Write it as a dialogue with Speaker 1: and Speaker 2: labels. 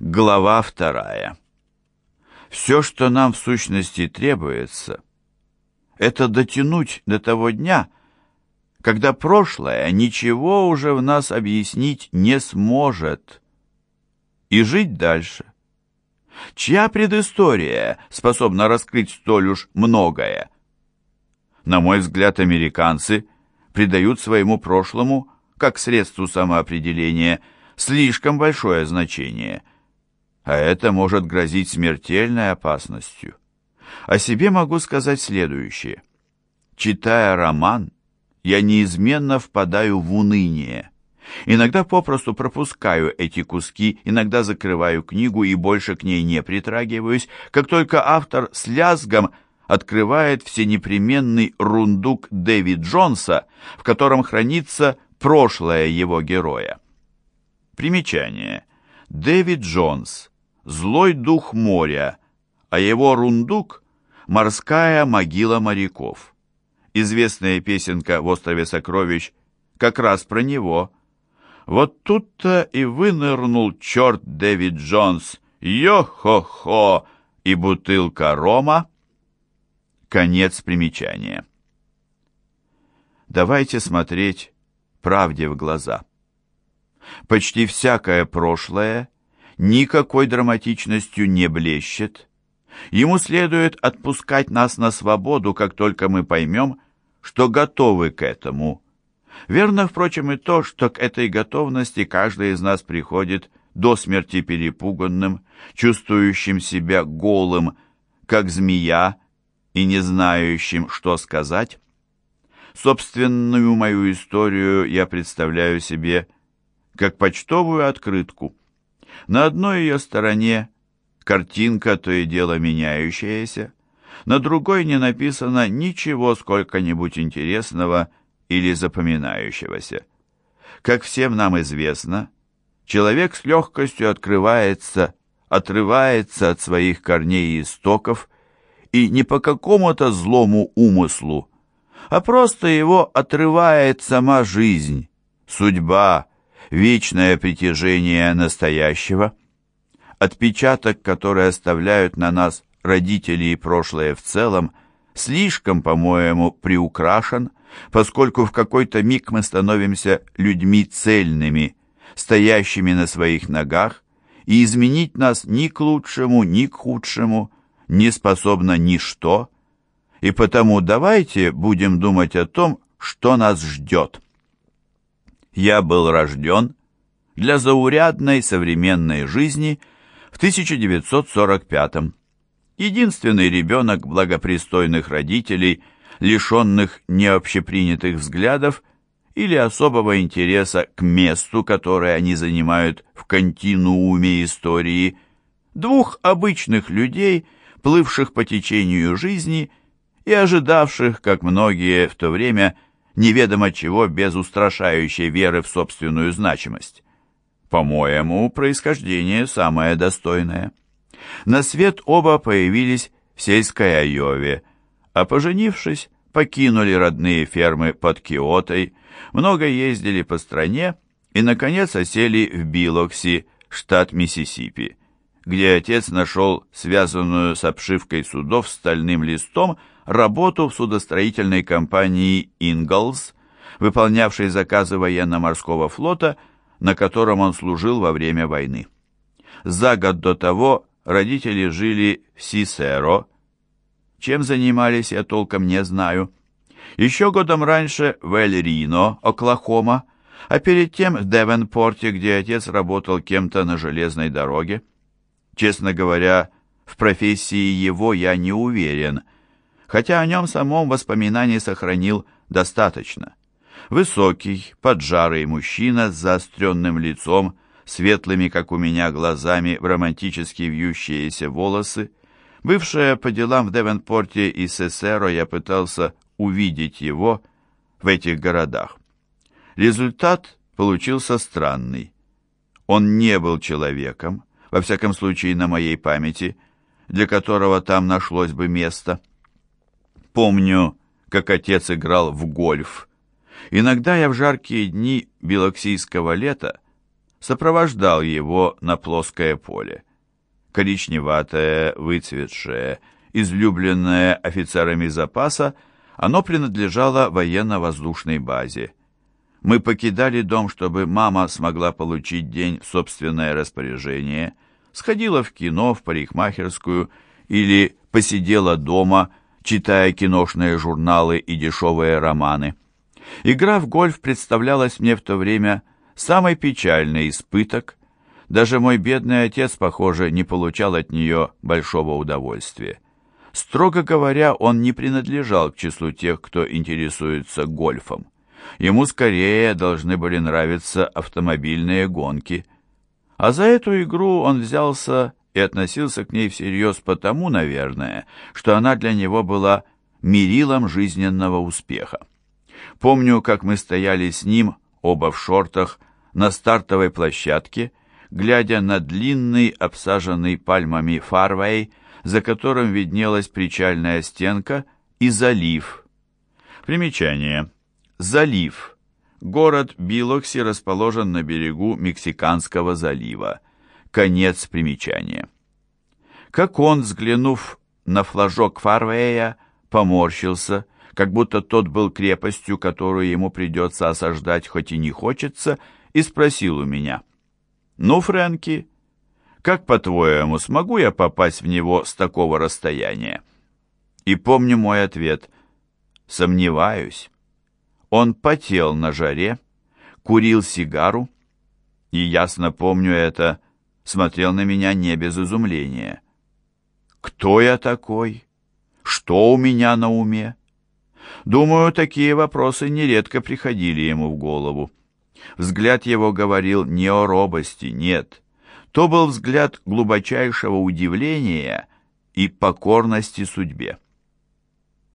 Speaker 1: Глава вторая. Все, что нам в сущности требуется, это дотянуть до того дня, когда прошлое ничего уже в нас объяснить не сможет, и жить дальше. Чья предыстория способна раскрыть столь уж многое? На мой взгляд, американцы придают своему прошлому, как средству самоопределения, слишком большое значение – а это может грозить смертельной опасностью. О себе могу сказать следующее. Читая роман, я неизменно впадаю в уныние. Иногда попросту пропускаю эти куски, иногда закрываю книгу и больше к ней не притрагиваюсь, как только автор с лязгом открывает всенепременный рундук Дэвид Джонса, в котором хранится прошлое его героя. Примечание. Дэвид Джонс злой дух моря, а его рундук — морская могила моряков. Известная песенка в «Острове сокровищ» как раз про него. Вот тут-то и вынырнул черт Дэвид Джонс, йо-хо-хо, и бутылка рома. Конец примечания. Давайте смотреть правде в глаза. Почти всякое прошлое никакой драматичностью не блещет. Ему следует отпускать нас на свободу, как только мы поймем, что готовы к этому. Верно, впрочем, и то, что к этой готовности каждый из нас приходит до смерти перепуганным, чувствующим себя голым, как змея, и не знающим, что сказать. Собственную мою историю я представляю себе как почтовую открытку – на одной ее стороне картинка, то и дело меняющаяся, на другой не написано ничего сколько-нибудь интересного или запоминающегося. Как всем нам известно, человек с легкостью открывается, отрывается от своих корней и истоков, и не по какому-то злому умыслу, а просто его отрывает сама жизнь, судьба, вечное притяжение настоящего, отпечаток, который оставляют на нас родители и прошлое в целом, слишком, по-моему, приукрашен, поскольку в какой-то миг мы становимся людьми цельными, стоящими на своих ногах, и изменить нас ни к лучшему, ни к худшему не способно ничто, и потому давайте будем думать о том, что нас ждет я был рожден для заурядной современной жизни в 1945 -м. Единственный ребенок благопристойных родителей, лишенных необщепринятых взглядов или особого интереса к месту, которое они занимают в континууме истории, двух обычных людей, плывших по течению жизни и ожидавших, как многие в то время, неведомо чего без устрашающей веры в собственную значимость. По-моему, происхождение самое достойное. На свет оба появились в сельской Айове, а поженившись, покинули родные фермы под Киотой, много ездили по стране и, наконец, осели в Билокси, штат Миссисипи, где отец нашел связанную с обшивкой судов стальным листом работу в судостроительной компании «Инглс», выполнявшей заказы военно-морского флота, на котором он служил во время войны. За год до того родители жили в Сисеро. Чем занимались, я толком не знаю. Еще годом раньше в Эль-Рино, Оклахома, а перед тем в Девенпорте, где отец работал кем-то на железной дороге. Честно говоря, в профессии его я не уверен – хотя о нем самом воспоминаний сохранил достаточно. Высокий, поджарый мужчина с заостренным лицом, светлыми, как у меня, глазами в романтически вьющиеся волосы. Бывшая по делам в Девенпорте и Сесеро, я пытался увидеть его в этих городах. Результат получился странный. Он не был человеком, во всяком случае на моей памяти, для которого там нашлось бы место – Помню, как отец играл в гольф. Иногда я в жаркие дни белоксийского лета сопровождал его на плоское поле. Коричневатое, выцветшее, излюбленное офицерами запаса, оно принадлежало военно-воздушной базе. Мы покидали дом, чтобы мама смогла получить день в собственное распоряжение, сходила в кино, в парикмахерскую или посидела дома, читая киношные журналы и дешевые романы. Игра в гольф представлялась мне в то время самый печальный испыток. Даже мой бедный отец, похоже, не получал от нее большого удовольствия. Строго говоря, он не принадлежал к числу тех, кто интересуется гольфом. Ему скорее должны были нравиться автомобильные гонки. А за эту игру он взялся и относился к ней всерьез потому, наверное, что она для него была мерилом жизненного успеха. Помню, как мы стояли с ним, оба в шортах, на стартовой площадке, глядя на длинный, обсаженный пальмами фарвей, за которым виднелась причальная стенка, и залив. Примечание. Залив. Город Билокси расположен на берегу Мексиканского залива. Конец примечания. Как он, взглянув на флажок Фарвея, поморщился, как будто тот был крепостью, которую ему придется осаждать, хоть и не хочется, и спросил у меня. «Ну, Фрэнки, как, по-твоему, смогу я попасть в него с такого расстояния?» И помню мой ответ. «Сомневаюсь». Он потел на жаре, курил сигару, и, ясно помню это, смотрел на меня не без изумления. «Кто я такой? Что у меня на уме?» Думаю, такие вопросы нередко приходили ему в голову. Взгляд его говорил не о робости, нет. То был взгляд глубочайшего удивления и покорности судьбе.